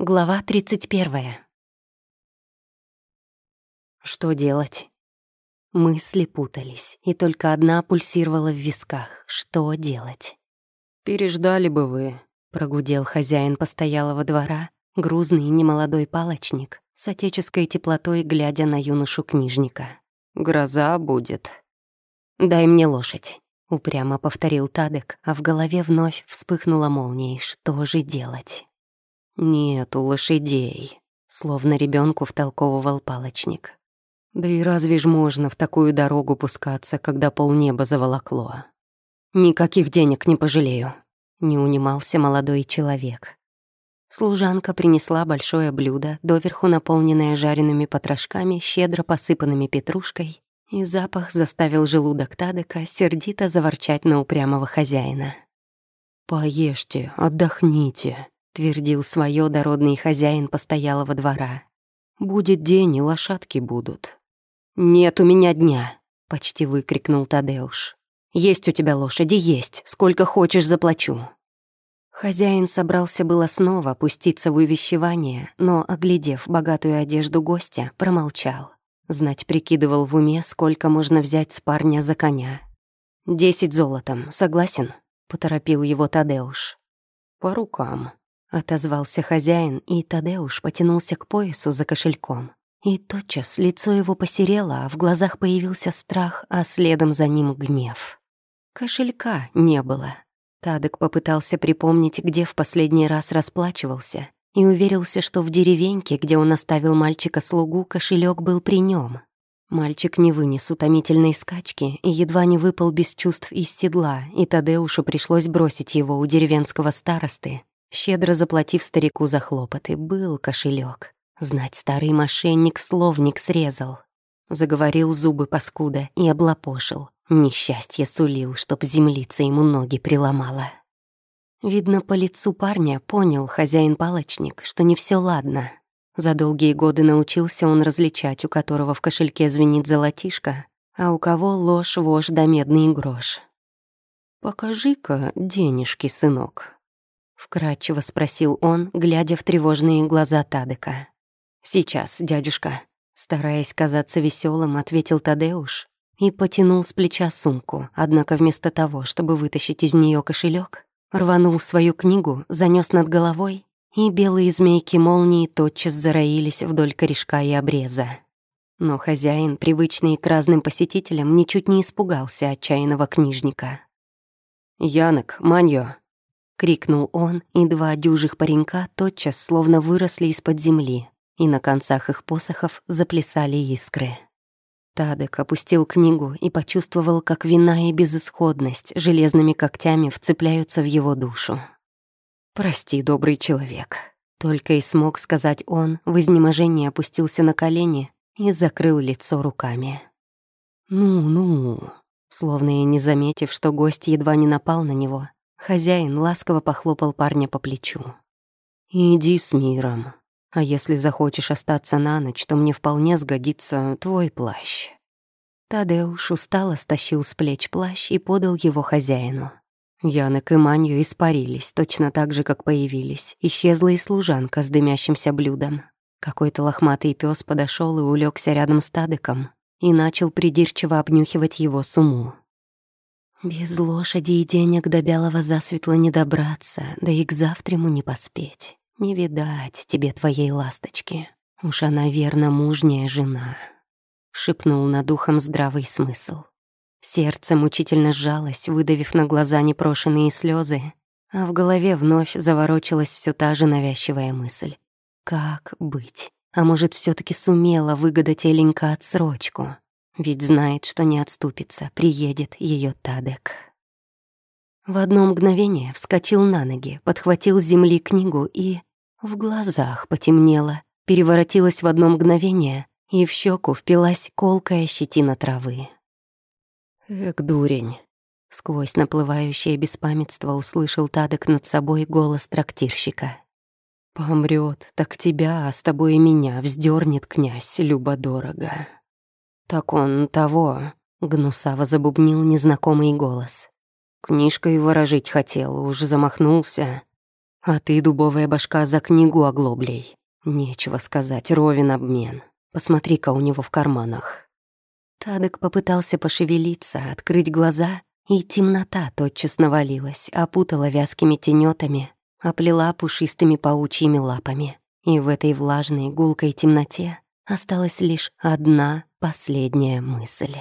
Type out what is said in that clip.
Глава 31. Что делать? Мысли путались, и только одна пульсировала в висках. Что делать? «Переждали бы вы», — прогудел хозяин постоялого двора, грузный немолодой палочник, с отеческой теплотой глядя на юношу-книжника. «Гроза будет». «Дай мне лошадь», — упрямо повторил Тадек, а в голове вновь вспыхнула молнией. «Что же делать?» «Нету лошадей», — словно ребенку втолковывал палочник. «Да и разве ж можно в такую дорогу пускаться, когда полнеба заволокло?» «Никаких денег не пожалею», — не унимался молодой человек. Служанка принесла большое блюдо, доверху наполненное жареными потрошками, щедро посыпанными петрушкой, и запах заставил желудок Тадека сердито заворчать на упрямого хозяина. «Поешьте, отдохните», твердил свое дородный хозяин постоялого двора. «Будет день, и лошадки будут». «Нет у меня дня!» — почти выкрикнул Тадеуш. «Есть у тебя лошади, есть. Сколько хочешь, заплачу». Хозяин собрался было снова опуститься в увещевание, но, оглядев богатую одежду гостя, промолчал. Знать прикидывал в уме, сколько можно взять с парня за коня. «Десять золотом, согласен?» — поторопил его Тадеуш. «По рукам», — отозвался хозяин, и Тадеуш потянулся к поясу за кошельком. И тотчас лицо его посерело, а в глазах появился страх, а следом за ним гнев. Кошелька не было. Тадек попытался припомнить, где в последний раз расплачивался, и уверился, что в деревеньке, где он оставил мальчика-слугу, кошелек был при нем. Мальчик не вынес утомительной скачки и едва не выпал без чувств из седла, и Тадеушу пришлось бросить его у деревенского старосты, Щедро заплатив старику за хлопоты, был кошелек. Знать, старый мошенник словник срезал. Заговорил зубы паскуда и облапошил. Несчастье сулил, чтоб землица ему ноги приломала. Видно, по лицу парня понял хозяин-палочник, что не все ладно. За долгие годы научился он различать, у которого в кошельке звенит золотишко, а у кого ложь, вошь да медный грош. «Покажи-ка денежки, сынок», Вкратчиво спросил он, глядя в тревожные глаза Тадека. «Сейчас, дядюшка», стараясь казаться веселым, ответил Тадеуш и потянул с плеча сумку, однако вместо того, чтобы вытащить из нее кошелек, рванул свою книгу, занес над головой, и белые змейки молнии тотчас зароились вдоль корешка и обреза. Но хозяин, привычный к разным посетителям, ничуть не испугался отчаянного книжника. «Янок, Маньо, — крикнул он, и два дюжих паренька тотчас словно выросли из-под земли, и на концах их посохов заплясали искры. Тадек опустил книгу и почувствовал, как вина и безысходность железными когтями вцепляются в его душу. «Прости, добрый человек», — только и смог сказать он, в изнеможении опустился на колени и закрыл лицо руками. «Ну-ну», словно и не заметив, что гость едва не напал на него, Хозяин ласково похлопал парня по плечу. «Иди с миром. А если захочешь остаться на ночь, то мне вполне сгодится твой плащ». Тадеуш устало стащил с плеч плащ и подал его хозяину. Янок и Манью испарились, точно так же, как появились. Исчезла и служанка с дымящимся блюдом. Какой-то лохматый пес подошел и улегся рядом с Тадыком и начал придирчиво обнюхивать его суму. Без лошади и денег до белого засветла не добраться, да и к завтраму не поспеть. Не видать тебе твоей ласточки. Уж она верно мужняя жена. Шепнул над ухом здравый смысл. Сердце мучительно сжалось, выдавив на глаза непрошенные слезы, а в голове вновь заворочилась все та же навязчивая мысль. Как быть? А может, все таки сумела выгадать Эленька отсрочку? Ведь знает, что не отступится, приедет ее Тадек. В одно мгновение вскочил на ноги, подхватил с земли книгу и... В глазах потемнело, переворотилась в одно мгновение, и в щеку впилась колкая щетина травы. «Эк, дурень!» Сквозь наплывающее беспамятство услышал Тадек над собой голос трактирщика. «Помрет, так тебя, а с тобой и меня вздернет князь любо-дорого». «Так он того», — гнусаво забубнил незнакомый голос. Книжкой ворожить хотел, уж замахнулся. А ты, дубовая башка, за книгу оглоблей. Нечего сказать, ровен обмен. Посмотри-ка у него в карманах. Тадок попытался пошевелиться, открыть глаза, и темнота тотчас навалилась, опутала вязкими тенетами, оплела пушистыми паучьими лапами. И в этой влажной гулкой темноте осталась лишь одна последняя мысль.